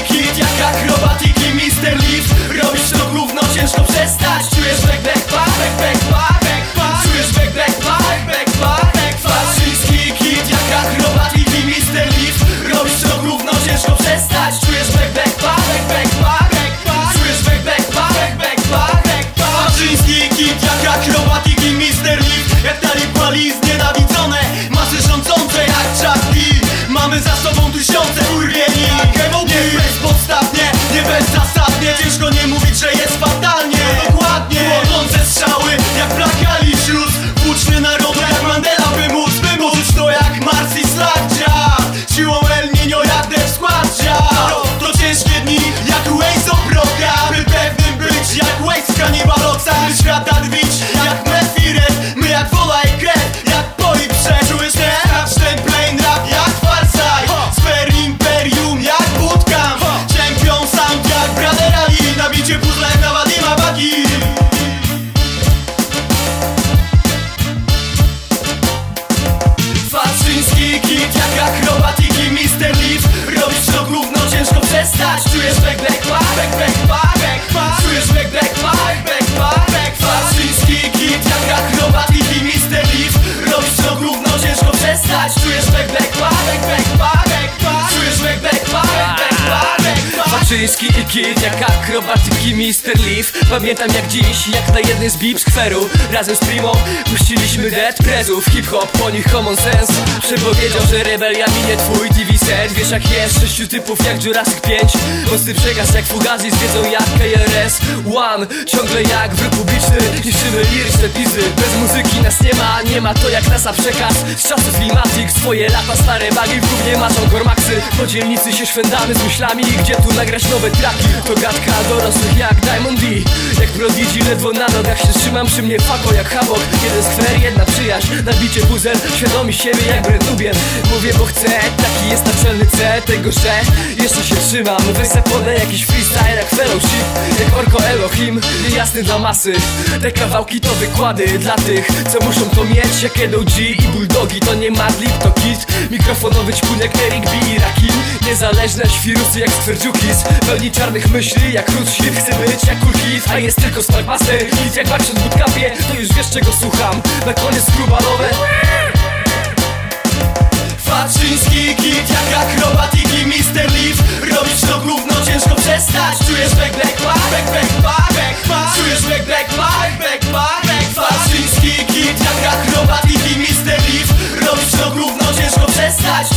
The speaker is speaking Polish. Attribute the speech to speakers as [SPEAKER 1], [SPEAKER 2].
[SPEAKER 1] Kit jak akrobatyki Mr. Lift Robisz to gówno, ciężko przestać Czujesz, że stać Czujesz back, back, back, back, back, back, back, back Czujesz back, back, back, back, back, back, back Fiński kit, jak akrobat i Faczyński i Kid Jak akrobatyki Mr. Leaf. Pamiętam jak dziś, jak na jednej z bib skweru Razem z Primą puściliśmy Dead Prezów. Hip-hop, po nich common sense. Przepowiedział, że rebelia minie twój TV set? Wiesz jak jest, sześciu typów jak Jurassic 5 Mocny przekaz jak Fugazi zwiedzą jak KRS One, ciągle jak w publiczny Niszczymy liryczne pizy Bez muzyki nas nie ma, nie ma to jak NASA przekaz. Z czasów Filmatic, swoje lata stare bagi W gównie maczą gormaksy. Po dzielnicy się szwendamy z myślami Gdzie tu nagrać nowe traki? To gadka dorosłych jak Diamond D Jak Prodigy ledwo na nogach się trzymam Przy mnie fako jak Havok Jeden skwer, jedna przyjaźń Nabicie puzel, świadomi siebie jak Brent Nubien Mówię bo chcę, taki jest naczelny cel Tego, że jeszcze się trzymam. Weź se jakiś freestyle jak fellowship Jak Orko Elohim, niejasny dla masy Te kawałki to wykłady dla tych Co muszą to mieć. Jak LOG i Bulldogi To nie Madlib, to Kid Mikrofonowy ćpun jak Eric B. Rakim Niezależne świrusy jak Skwerdżukis Pełni czarnych myśli jak Shit Chcę być jak Cool Kid, a jest tylko Smartmaster Hit jak Backshot Bootcampie, to już wiesz czego słucham. Na koniec grubalowe Faczyński akrobatyki